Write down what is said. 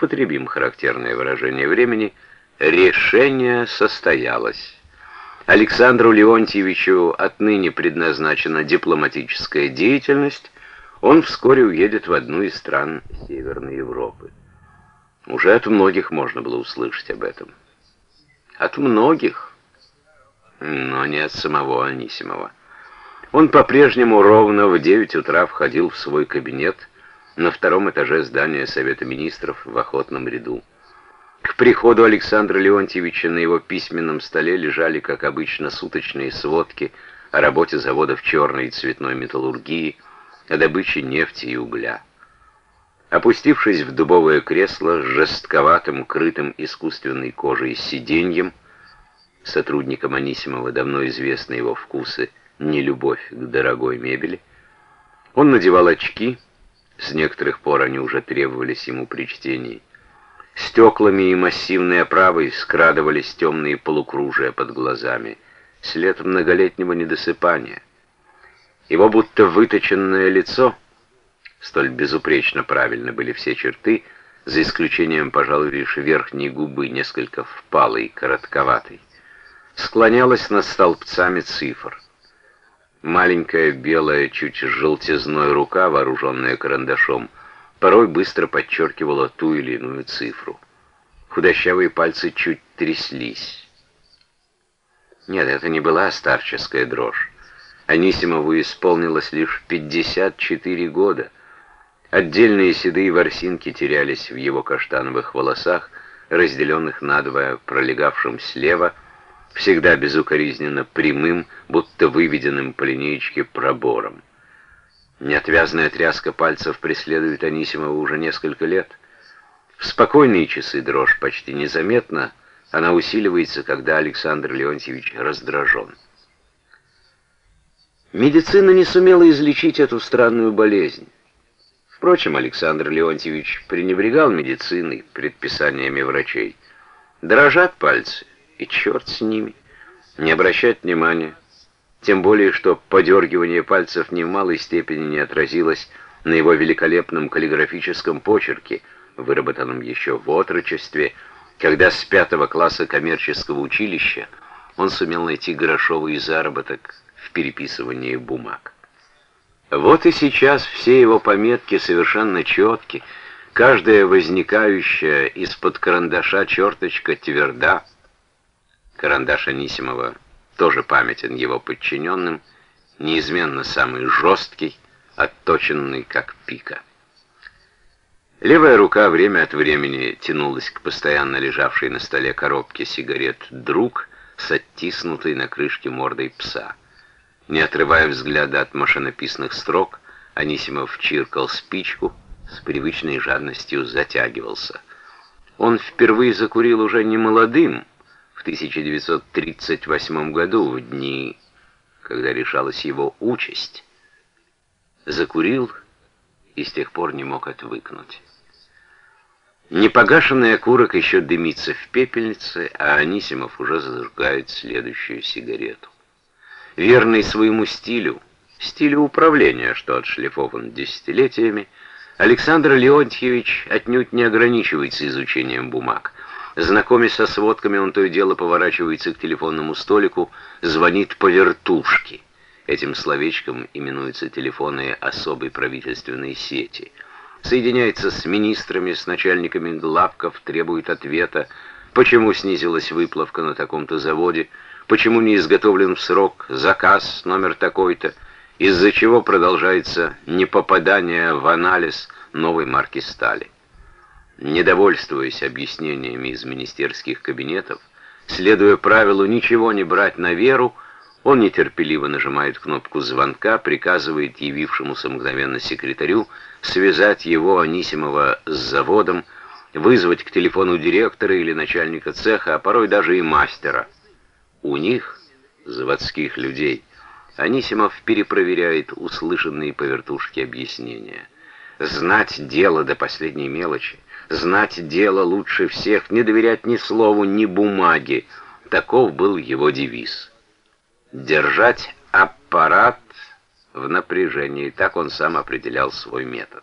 употребим характерное выражение времени, решение состоялось. Александру Леонтьевичу отныне предназначена дипломатическая деятельность, он вскоре уедет в одну из стран Северной Европы. Уже от многих можно было услышать об этом. От многих, но не от самого Анисимова. Он по-прежнему ровно в 9 утра входил в свой кабинет на втором этаже здания Совета Министров в охотном ряду. К приходу Александра Леонтьевича на его письменном столе лежали, как обычно, суточные сводки о работе заводов черной и цветной металлургии, о добыче нефти и угля. Опустившись в дубовое кресло с жестковатым, крытым искусственной кожей сиденьем, сотрудникам Анисимова давно известны его вкусы, нелюбовь к дорогой мебели, он надевал очки, с некоторых пор они уже требовались ему при чтении, Стеклами и массивной оправой скрадывались темные полукружия под глазами, след многолетнего недосыпания. Его будто выточенное лицо, столь безупречно правильно были все черты, за исключением, пожалуй, лишь верхней губы, несколько впалой, коротковатой, склонялось над столбцами цифр. Маленькая белая, чуть желтизной рука, вооруженная карандашом, порой быстро подчеркивала ту или иную цифру. Худощавые пальцы чуть тряслись. Нет, это не была старческая дрожь. Анисимову исполнилось лишь 54 года. Отдельные седые ворсинки терялись в его каштановых волосах, разделенных надвое пролегавшим слева, всегда безукоризненно прямым, будто выведенным по линеечке пробором. Неотвязная тряска пальцев преследует Анисимова уже несколько лет. В спокойные часы дрожь почти незаметна, она усиливается, когда Александр Леонтьевич раздражен. Медицина не сумела излечить эту странную болезнь. Впрочем, Александр Леонтьевич пренебрегал медициной, предписаниями врачей. Дрожат пальцы, и черт с ними. Не обращать внимания. Тем более, что подергивание пальцев ни в малой степени не отразилось на его великолепном каллиграфическом почерке, выработанном еще в отрочестве, когда с пятого класса коммерческого училища он сумел найти грошовый заработок в переписывании бумаг. Вот и сейчас все его пометки совершенно четки, каждая возникающая из-под карандаша черточка тверда. Карандаш Анисимова тоже памятен его подчиненным, неизменно самый жесткий, отточенный как пика. Левая рука время от времени тянулась к постоянно лежавшей на столе коробке сигарет «Друг» с оттиснутой на крышке мордой пса. Не отрывая взгляда от машинописных строк, Анисимов чиркал спичку, с привычной жадностью затягивался. Он впервые закурил уже не молодым, в 1938 году, в дни, когда решалась его участь. Закурил и с тех пор не мог отвыкнуть. Непогашенный окурок еще дымится в пепельнице, а Анисимов уже зажигает следующую сигарету. Верный своему стилю, стилю управления, что отшлифован десятилетиями, Александр Леонтьевич отнюдь не ограничивается изучением бумаг – Знакомясь со сводками, он то и дело поворачивается к телефонному столику, звонит по вертушке. Этим словечком именуются телефоны особой правительственной сети. Соединяется с министрами, с начальниками главков, требует ответа, почему снизилась выплавка на таком-то заводе, почему не изготовлен в срок заказ номер такой-то, из-за чего продолжается непопадание в анализ новой марки стали. Недовольствуясь объяснениями из министерских кабинетов, следуя правилу ничего не брать на веру, он нетерпеливо нажимает кнопку звонка, приказывает явившемуся мгновенно секретарю связать его, Анисимова, с заводом, вызвать к телефону директора или начальника цеха, а порой даже и мастера. У них, заводских людей, Анисимов перепроверяет услышанные по вертушке объяснения. Знать дело до последней мелочи — знать дело лучше всех, не доверять ни слову, ни бумаге. Таков был его девиз. Держать аппарат в напряжении, так он сам определял свой метод.